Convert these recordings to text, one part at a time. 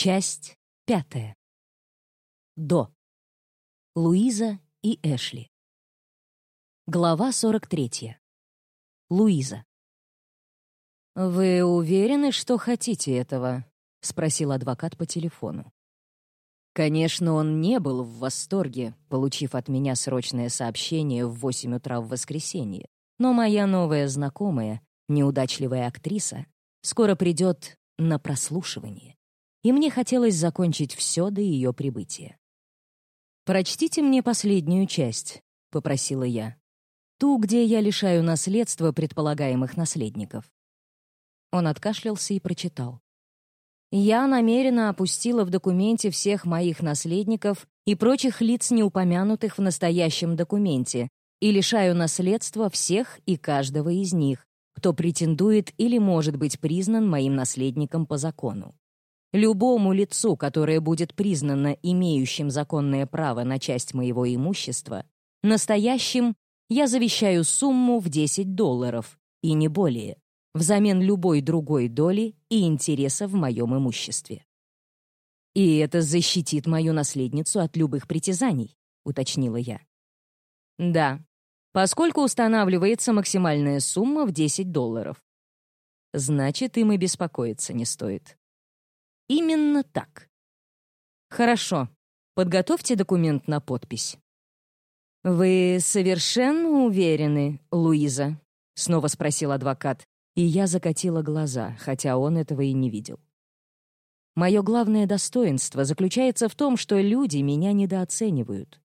Часть пятая. До. Луиза и Эшли. Глава 43. Луиза. «Вы уверены, что хотите этого?» — спросил адвокат по телефону. Конечно, он не был в восторге, получив от меня срочное сообщение в 8 утра в воскресенье, но моя новая знакомая, неудачливая актриса, скоро придет на прослушивание и мне хотелось закончить все до ее прибытия. «Прочтите мне последнюю часть», — попросила я. «Ту, где я лишаю наследства предполагаемых наследников». Он откашлялся и прочитал. «Я намеренно опустила в документе всех моих наследников и прочих лиц, не упомянутых в настоящем документе, и лишаю наследства всех и каждого из них, кто претендует или может быть признан моим наследником по закону. Любому лицу, которое будет признано имеющим законное право на часть моего имущества, настоящим я завещаю сумму в 10 долларов, и не более, взамен любой другой доли и интереса в моем имуществе. «И это защитит мою наследницу от любых притязаний», — уточнила я. «Да, поскольку устанавливается максимальная сумма в 10 долларов. Значит, им и беспокоиться не стоит. Именно так. Хорошо. Подготовьте документ на подпись. «Вы совершенно уверены, Луиза?» — снова спросил адвокат, и я закатила глаза, хотя он этого и не видел. Мое главное достоинство заключается в том, что люди меня недооценивают.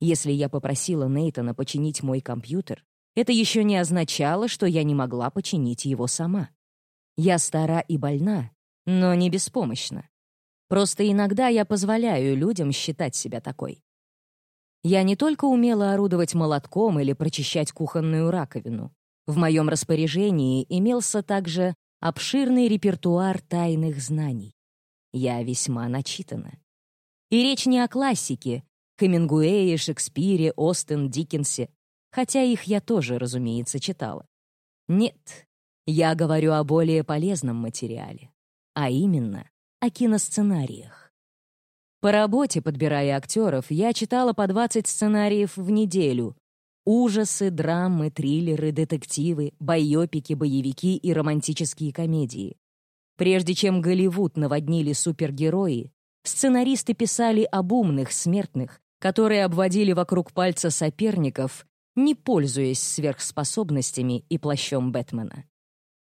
Если я попросила Нейтана починить мой компьютер, это еще не означало, что я не могла починить его сама. Я стара и больна, но не беспомощна. Просто иногда я позволяю людям считать себя такой. Я не только умела орудовать молотком или прочищать кухонную раковину. В моем распоряжении имелся также обширный репертуар тайных знаний. Я весьма начитана. И речь не о классике, Хемингуэе, Шекспире, Остен, Диккенсе, хотя их я тоже, разумеется, читала. Нет, я говорю о более полезном материале а именно о киносценариях. По работе, подбирая актеров, я читала по 20 сценариев в неделю. Ужасы, драмы, триллеры, детективы, байопики, боевики и романтические комедии. Прежде чем Голливуд наводнили супергерои, сценаристы писали об умных смертных, которые обводили вокруг пальца соперников, не пользуясь сверхспособностями и плащом Бэтмена.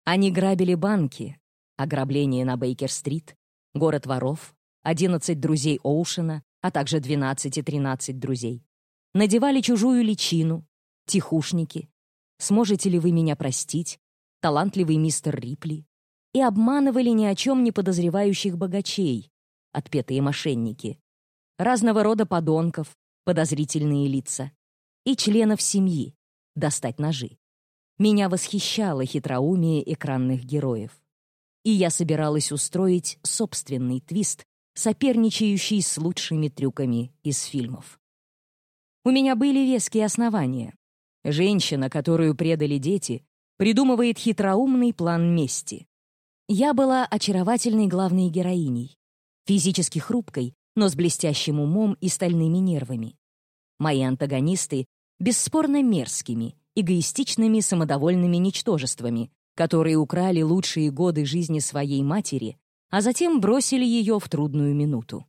Они грабили банки, ограбление на Бейкер-стрит, город воров, 11 друзей Оушена, а также 12 и 13 друзей. Надевали чужую личину, тихушники. Сможете ли вы меня простить? Талантливый мистер Рипли. И обманывали ни о чем не подозревающих богачей, отпетые мошенники. Разного рода подонков, подозрительные лица. И членов семьи, достать ножи. Меня восхищало хитроумие экранных героев и я собиралась устроить собственный твист, соперничающий с лучшими трюками из фильмов. У меня были веские основания. Женщина, которую предали дети, придумывает хитроумный план мести. Я была очаровательной главной героиней, физически хрупкой, но с блестящим умом и стальными нервами. Мои антагонисты — бесспорно мерзкими, эгоистичными, самодовольными ничтожествами, которые украли лучшие годы жизни своей матери, а затем бросили ее в трудную минуту.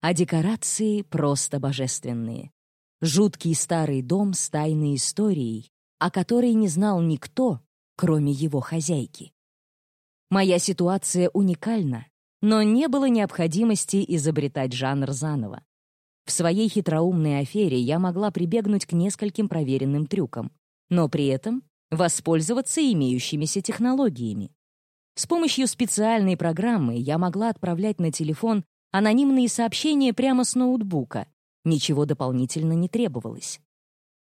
А декорации просто божественные. Жуткий старый дом с тайной историей, о которой не знал никто, кроме его хозяйки. Моя ситуация уникальна, но не было необходимости изобретать жанр заново. В своей хитроумной афере я могла прибегнуть к нескольким проверенным трюкам, но при этом воспользоваться имеющимися технологиями. С помощью специальной программы я могла отправлять на телефон анонимные сообщения прямо с ноутбука. Ничего дополнительно не требовалось.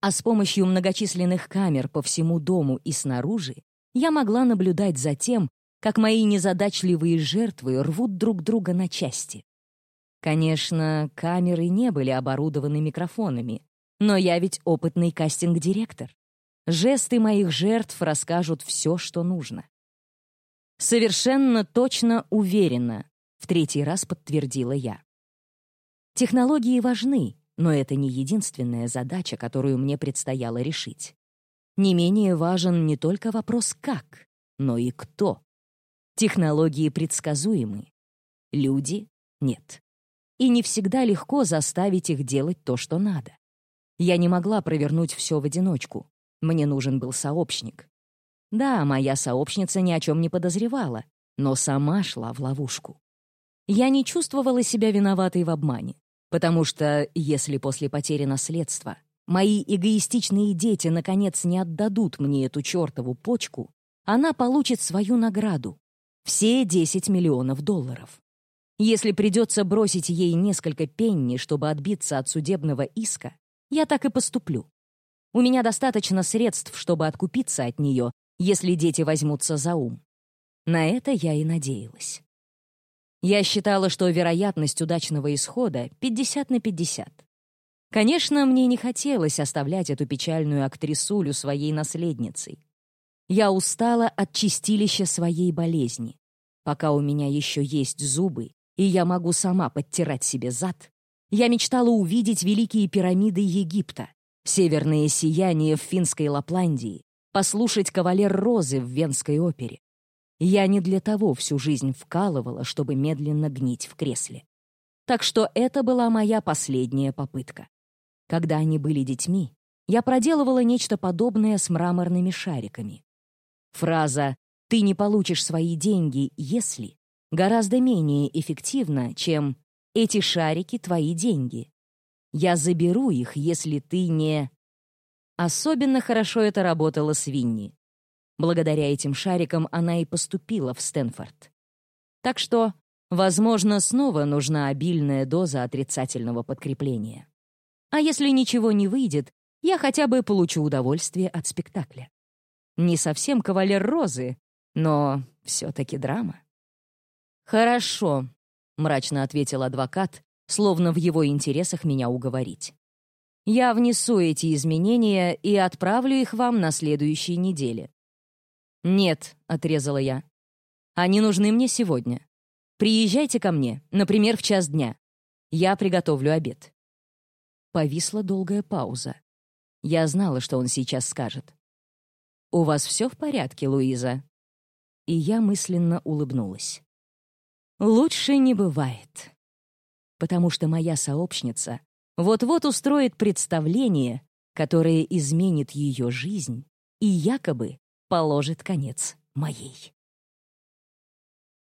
А с помощью многочисленных камер по всему дому и снаружи я могла наблюдать за тем, как мои незадачливые жертвы рвут друг друга на части. Конечно, камеры не были оборудованы микрофонами, но я ведь опытный кастинг-директор. Жесты моих жертв расскажут все, что нужно. Совершенно точно уверена, В третий раз подтвердила я. Технологии важны, но это не единственная задача, которую мне предстояло решить. Не менее важен не только вопрос «как», но и «кто». Технологии предсказуемы. Люди — нет. И не всегда легко заставить их делать то, что надо. Я не могла провернуть все в одиночку. Мне нужен был сообщник. Да, моя сообщница ни о чем не подозревала, но сама шла в ловушку. Я не чувствовала себя виноватой в обмане, потому что если после потери наследства мои эгоистичные дети наконец не отдадут мне эту чертову почку, она получит свою награду — все 10 миллионов долларов. Если придется бросить ей несколько пенни, чтобы отбиться от судебного иска, я так и поступлю. У меня достаточно средств, чтобы откупиться от нее, если дети возьмутся за ум. На это я и надеялась. Я считала, что вероятность удачного исхода 50 на 50. Конечно, мне не хотелось оставлять эту печальную актрисулю своей наследницей. Я устала от чистилища своей болезни. Пока у меня еще есть зубы, и я могу сама подтирать себе зад, я мечтала увидеть великие пирамиды Египта, северное сияние в финской Лапландии, послушать «Кавалер Розы» в Венской опере. Я не для того всю жизнь вкалывала, чтобы медленно гнить в кресле. Так что это была моя последняя попытка. Когда они были детьми, я проделывала нечто подобное с мраморными шариками. Фраза «ты не получишь свои деньги, если» гораздо менее эффективна, чем эти шарики — твои деньги. Я заберу их, если ты не... Особенно хорошо это работало с Винни. Благодаря этим шарикам она и поступила в Стэнфорд. Так что, возможно, снова нужна обильная доза отрицательного подкрепления. А если ничего не выйдет, я хотя бы получу удовольствие от спектакля. Не совсем кавалер Розы, но все-таки драма. «Хорошо», — мрачно ответил адвокат, словно в его интересах меня уговорить. «Я внесу эти изменения и отправлю их вам на следующей неделе». «Нет», — отрезала я. «Они нужны мне сегодня. Приезжайте ко мне, например, в час дня. Я приготовлю обед». Повисла долгая пауза. Я знала, что он сейчас скажет. «У вас все в порядке, Луиза?» И я мысленно улыбнулась. Лучше не бывает. Потому что моя сообщница вот-вот устроит представление, которое изменит ее жизнь и якобы положит конец моей.